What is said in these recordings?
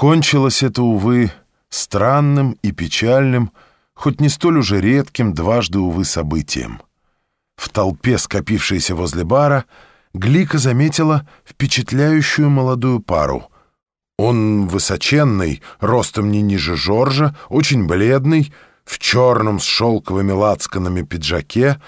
Кончилось это, увы, странным и печальным, хоть не столь уже редким дважды, увы, событием. В толпе, скопившейся возле бара, Глика заметила впечатляющую молодую пару. Он высоченный, ростом не ниже Жоржа, очень бледный, в черном с шелковыми лацканами пиджаке,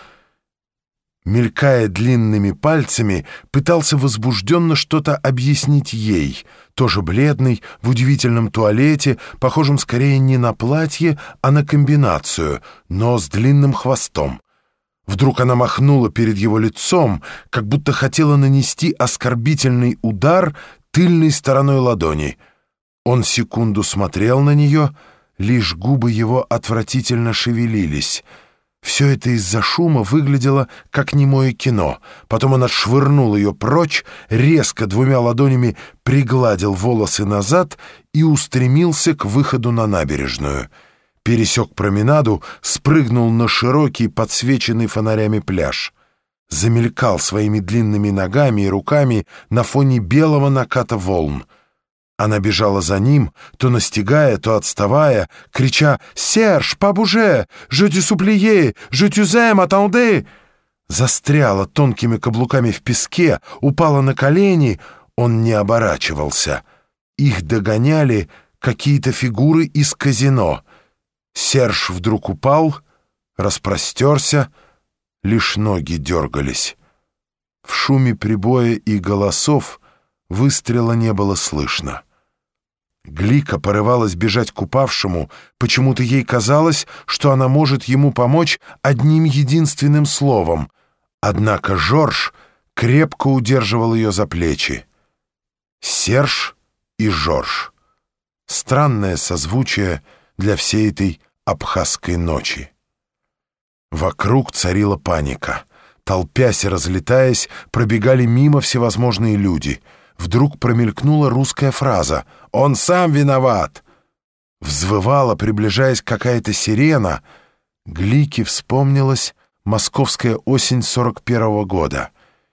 мелькая длинными пальцами, пытался возбужденно что-то объяснить ей, тоже бледный, в удивительном туалете, похожем скорее не на платье, а на комбинацию, но с длинным хвостом. Вдруг она махнула перед его лицом, как будто хотела нанести оскорбительный удар тыльной стороной ладони. Он секунду смотрел на нее, лишь губы его отвратительно шевелились. Все это из-за шума выглядело как немое кино. Потом он отшвырнул ее прочь, резко двумя ладонями пригладил волосы назад и устремился к выходу на набережную — пересек променаду, спрыгнул на широкий, подсвеченный фонарями пляж. Замелькал своими длинными ногами и руками на фоне белого наката волн. Она бежала за ним, то настигая, то отставая, крича «Серж, пабуже! Je te supplie! Je t'aime, attendez!» Застряла тонкими каблуками в песке, упала на колени. Он не оборачивался. Их догоняли какие-то фигуры из казино — Серж вдруг упал, распростерся, лишь ноги дергались. В шуме прибоя и голосов выстрела не было слышно. Глика порывалась бежать к упавшему, почему-то ей казалось, что она может ему помочь одним единственным словом. Однако Жорж крепко удерживал ее за плечи. Серж и Жорж. Странное созвучие — для всей этой абхазской ночи. Вокруг царила паника. Толпясь и разлетаясь, пробегали мимо всевозможные люди. Вдруг промелькнула русская фраза «Он сам виноват!» Взвывала, приближаясь какая-то сирена. Глике вспомнилась московская осень сорок первого года.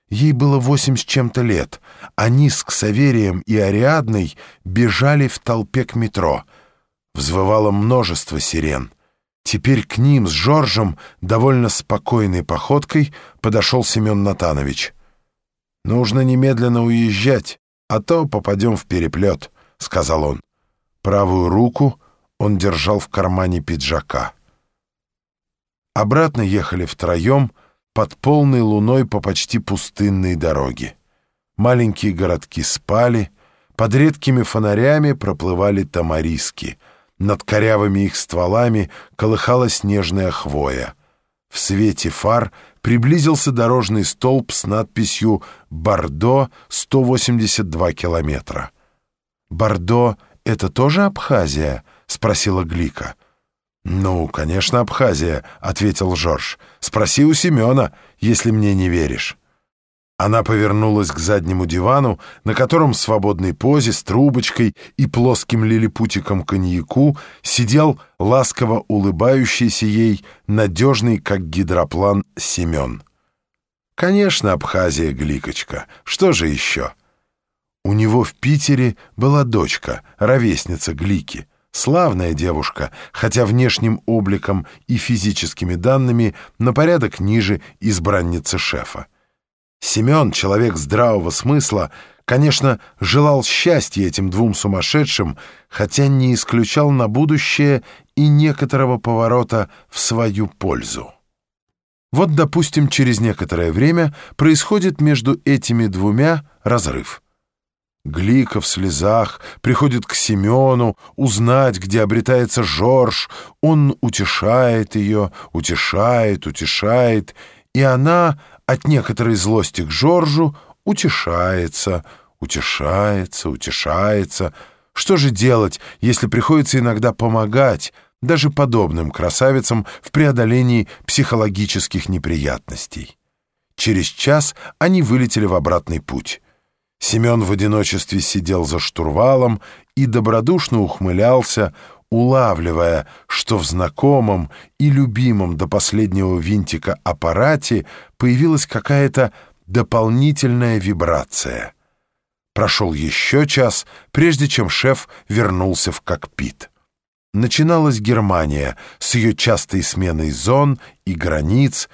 Ей было восемь с чем-то лет. Они с Ксаверием и Ариадной бежали в толпе к метро — взвывало множество сирен. Теперь к ним с Жоржем довольно спокойной походкой подошел Семен Натанович. «Нужно немедленно уезжать, а то попадем в переплет», — сказал он. Правую руку он держал в кармане пиджака. Обратно ехали втроем под полной луной по почти пустынной дороге. Маленькие городки спали, под редкими фонарями проплывали тамариски — над корявыми их стволами колыхалась нежная хвоя. В свете фар приблизился дорожный столб с надписью «Бордо 182 километра». «Бордо — это тоже Абхазия?» — спросила Глика. «Ну, конечно, Абхазия», — ответил Жорж. «Спроси у Семена, если мне не веришь». Она повернулась к заднему дивану, на котором в свободной позе с трубочкой и плоским лилипутиком коньяку сидел ласково улыбающийся ей, надежный, как гидроплан, Семен. «Конечно, Абхазия, Гликочка. Что же еще?» У него в Питере была дочка, ровесница Глики. Славная девушка, хотя внешним обликом и физическими данными на порядок ниже избранницы шефа. Семен, человек здравого смысла, конечно, желал счастья этим двум сумасшедшим, хотя не исключал на будущее и некоторого поворота в свою пользу. Вот, допустим, через некоторое время происходит между этими двумя разрыв. Глика в слезах приходит к Семену узнать, где обретается Жорж. Он утешает ее, утешает, утешает, и она от некоторой злости к Жоржу утешается, утешается, утешается. Что же делать, если приходится иногда помогать даже подобным красавицам в преодолении психологических неприятностей? Через час они вылетели в обратный путь. Семен в одиночестве сидел за штурвалом и добродушно ухмылялся, улавливая, что в знакомом и любимом до последнего винтика аппарате появилась какая-то дополнительная вибрация. Прошел еще час, прежде чем шеф вернулся в кокпит. Начиналась Германия с ее частой сменой зон и границ,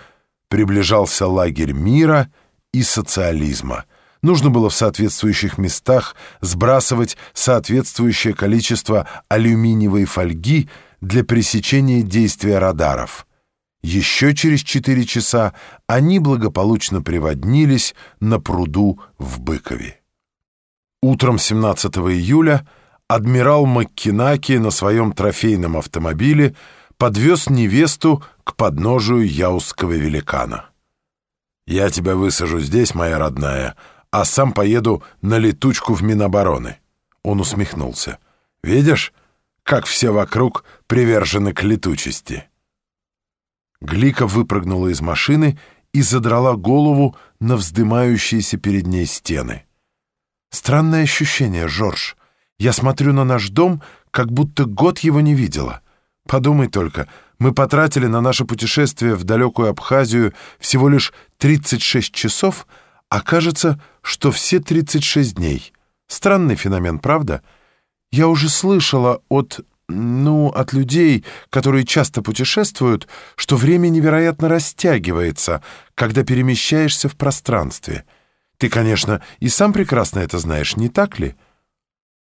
приближался лагерь мира и социализма. Нужно было в соответствующих местах сбрасывать соответствующее количество алюминиевой фольги для пресечения действия радаров. Еще через четыре часа они благополучно приводнились на пруду в Быкове. Утром 17 июля адмирал Маккинаки на своем трофейном автомобиле подвез невесту к подножию яузского великана. «Я тебя высажу здесь, моя родная, а сам поеду на летучку в Минобороны». Он усмехнулся. «Видишь, как все вокруг привержены к летучести?» Глика выпрыгнула из машины и задрала голову на вздымающиеся перед ней стены. Странное ощущение, Жорж. Я смотрю на наш дом, как будто год его не видела. Подумай только, мы потратили на наше путешествие в далекую Абхазию всего лишь 36 часов, а кажется, что все 36 дней. Странный феномен, правда? Я уже слышала от ну, от людей, которые часто путешествуют, что время невероятно растягивается, когда перемещаешься в пространстве. Ты, конечно, и сам прекрасно это знаешь, не так ли?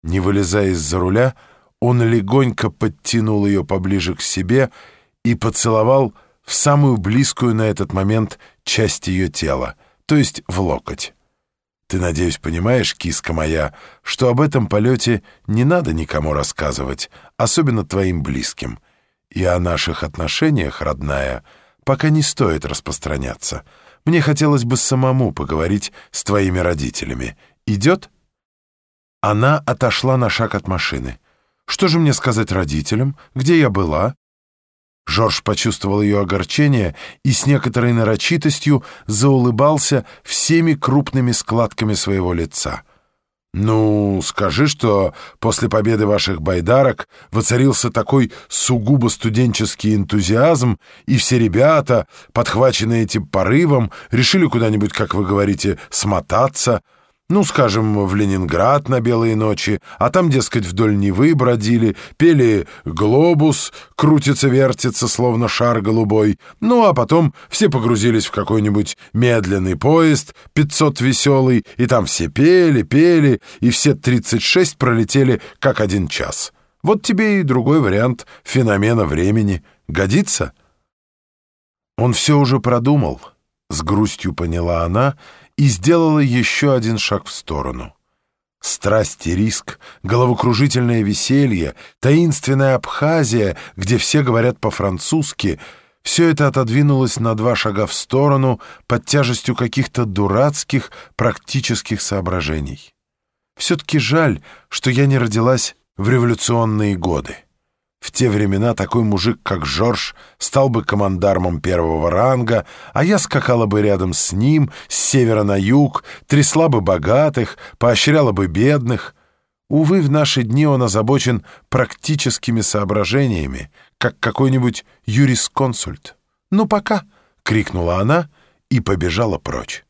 Не вылезая из-за руля, он легонько подтянул ее поближе к себе и поцеловал в самую близкую на этот момент часть ее тела, то есть в локоть. Ты, надеюсь, понимаешь, киска моя, что об этом полете не надо никому рассказывать, особенно твоим близким. И о наших отношениях, родная, пока не стоит распространяться. Мне хотелось бы самому поговорить с твоими родителями. Идет?» Она отошла на шаг от машины. «Что же мне сказать родителям? Где я была? Жорж почувствовал ее огорчение и с некоторой нарочитостью заулыбался всеми крупными складками своего лица. «Ну, скажи, что после победы ваших байдарок воцарился такой сугубо студенческий энтузиазм, и все ребята, подхваченные этим порывом, решили куда-нибудь, как вы говорите, смотаться». Ну, скажем, в Ленинград на белые ночи, а там, дескать, вдоль Невы бродили, пели «Глобус», крутится-вертится, словно шар голубой. Ну, а потом все погрузились в какой-нибудь медленный поезд, 500 веселый, и там все пели, пели, и все 36 пролетели как один час. Вот тебе и другой вариант феномена времени. Годится? Он все уже продумал, с грустью поняла она, — и сделала еще один шаг в сторону. Страсть и риск, головокружительное веселье, таинственная Абхазия, где все говорят по-французски — все это отодвинулось на два шага в сторону под тяжестью каких-то дурацких практических соображений. Все-таки жаль, что я не родилась в революционные годы. В те времена такой мужик, как Жорж, стал бы командармом первого ранга, а я скакала бы рядом с ним, с севера на юг, трясла бы богатых, поощряла бы бедных. Увы, в наши дни он озабочен практическими соображениями, как какой-нибудь юрисконсульт. «Ну, пока!» — крикнула она и побежала прочь.